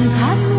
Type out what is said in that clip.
Tuhan